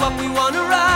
what we wanna ride.